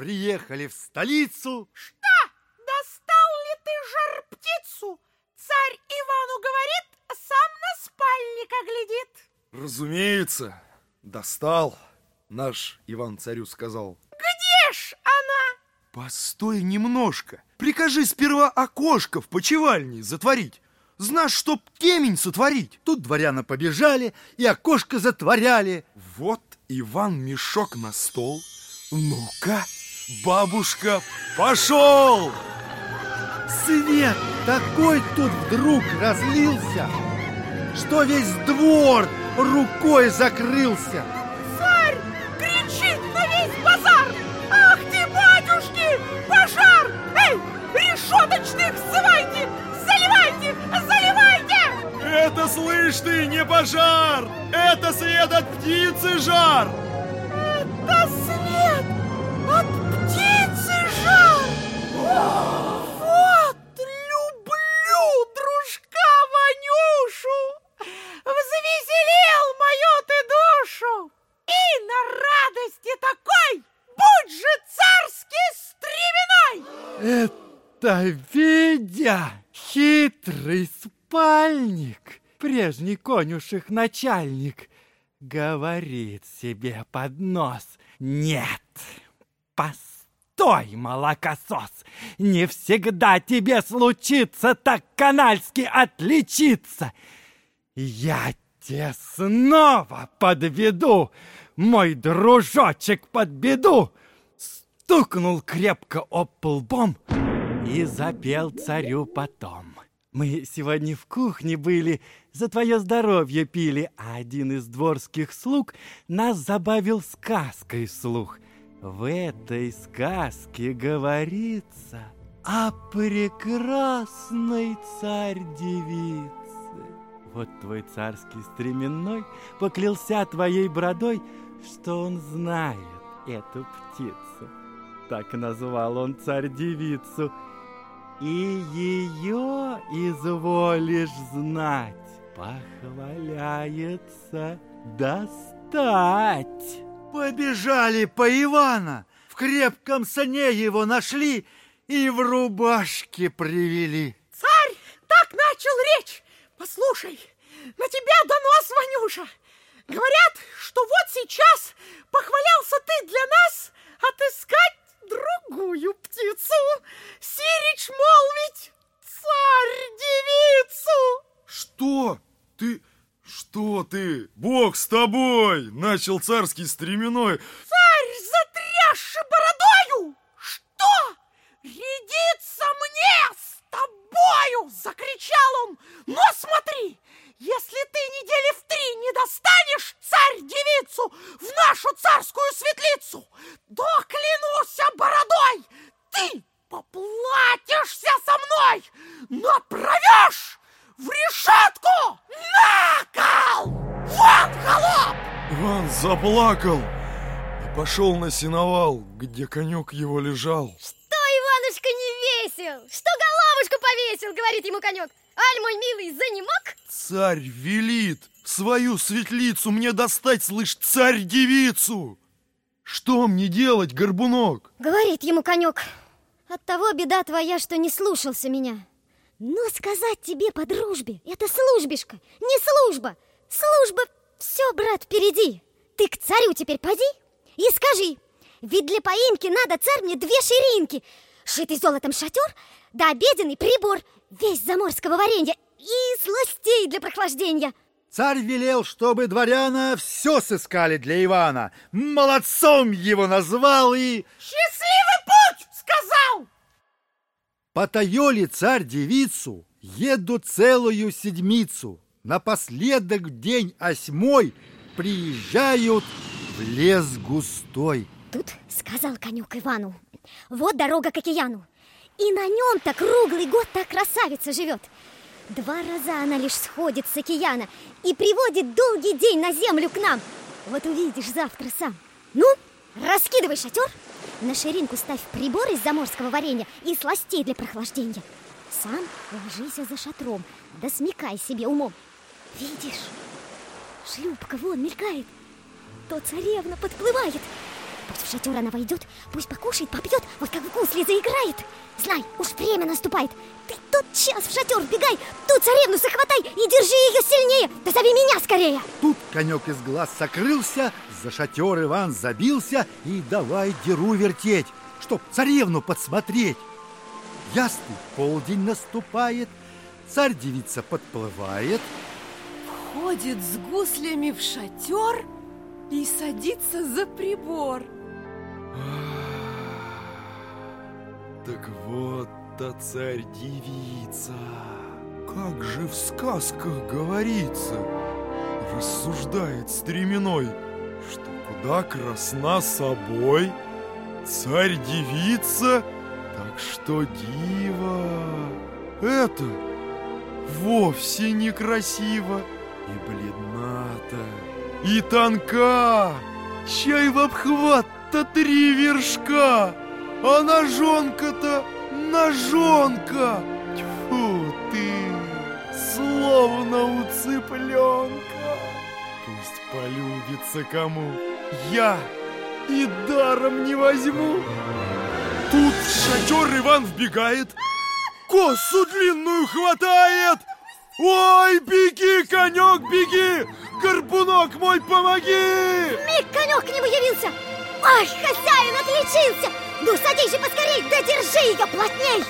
приехали в столицу. Что? Достал ли ты жар-птицу? Царь Ивану говорит, сам на спальника глядит. Разумеется, достал, наш Иван царю сказал. Где ж она? Постой немножко. Прикажи сперва окошко в почевальне затворить. Знашь, чтоб темень сотворить. Тут дворяна побежали и окошко затворяли. Вот Иван мешок на стол. Ну-ка, бабушка, пошел! Свет такой тут вдруг разлился, что весь двор рукой закрылся. Царь кричит на весь базар! Ах ты, батюшки, пожар! Эй, решеточных ссывайте! Заливайте, заливайте! Это, слышь ты, не пожар! Это свет от птицы жар! Это Это Витя, хитрый спальник, прежний конюших начальник, говорит себе под нос. Нет, постой, молокосос, не всегда тебе случится так канальски отличиться. Я тебе снова подведу, мой дружочек под беду. Стукнул крепко об пол лбом и запел царю потом. Мы сегодня в кухне были, за твое здоровье пили, а один из дворских слуг нас забавил сказкой вслух. В этой сказке говорится о прекрасной царь-девице. Вот твой царский стременной поклялся твоей бродой, что он знает эту птицу. Так назвал он царь-девицу. И ее изволишь знать, похваляется достать. Побежали по Ивана, в крепком сне его нашли и в рубашке привели. Царь так начал речь. Послушай, на тебя донос, Ванюша. Говорят, что вот сейчас похвалялся ты для нас отыскать другую птицу. Сирич молвить царь-девицу. Что? Ты... Что ты? Бог с тобой! Начал царский стременной. Царь, затрясши бородою! Что? Рядиться мне с тобою! Закричал он. Но смотри, если ты недели в три не достанешь царь-девицу в нашу царскую светлицу, то клянусь бородой, ты поплатишься со мной, направишь в решетку Иван заплакал и пошел на сеновал, где конек его лежал. Что, Иванушка, не весел? Что головушку повесил, говорит ему конек. Аль, мой милый, занемог? Царь велит свою светлицу мне достать, слышь, царь-девицу. Что мне делать, горбунок? Говорит ему конек. От того беда твоя, что не слушался меня. Но сказать тебе по дружбе, это службишка, не служба. Служба, все, брат, впереди. Ты к царю теперь поди и скажи, ведь для поимки надо, царь, мне две ширинки, шитый золотом шатер, да обеденный прибор, весь заморского варенья и сластей для прохлаждения. Царь велел, чтобы дворяна все сыскали для Ивана. Молодцом его назвал и... Счастливый путь, сказал! Потаёли царь девицу, еду целую седмицу. Напоследок в день осьмой приезжают в лес густой. Тут сказал конюк Ивану, вот дорога к океану. И на нем-то круглый год та красавица живет. Два раза она лишь сходит с океана и приводит долгий день на землю к нам. Вот увидишь завтра сам. Ну, раскидывай шатер, на ширинку ставь прибор из заморского варенья и сластей для прохлаждения. Сам ложись за шатром, да смекай себе умом. Видишь, шлюпка вон мелькает. То царевна подплывает. Пусть в шатер она войдет, пусть покушает, попьет, вот как в гусле заиграет. Знай, уж время наступает. Ты тот час в шатер бегай, ту царевну захватай и держи ее сильнее. Да зови меня скорее. Тут конек из глаз сокрылся, за шатер Иван забился и давай деру вертеть, чтоб царевну подсмотреть. Ясный полдень наступает, царь-девица подплывает. Ходит с гуслями в шатер и садится за прибор. Так вот та царь-девица. Как же в сказках говорится, рассуждает стременной, что куда красна собой царь-девица, так что дива это вовсе некрасиво и бледната, и тонка, чай в обхват-то три вершка, а ножонка-то ножонка, тьфу ты, словно у цыпленка. Пусть полюбится кому, я и даром не возьму. Тут в шатер Иван вбегает, косу длинную хватает. Ой, беги, конек, беги! Горбунок мой, помоги! Миг конек к нему явился. Ой, хозяин отличился. Ну, садись же поскорей, да держи ее плотней.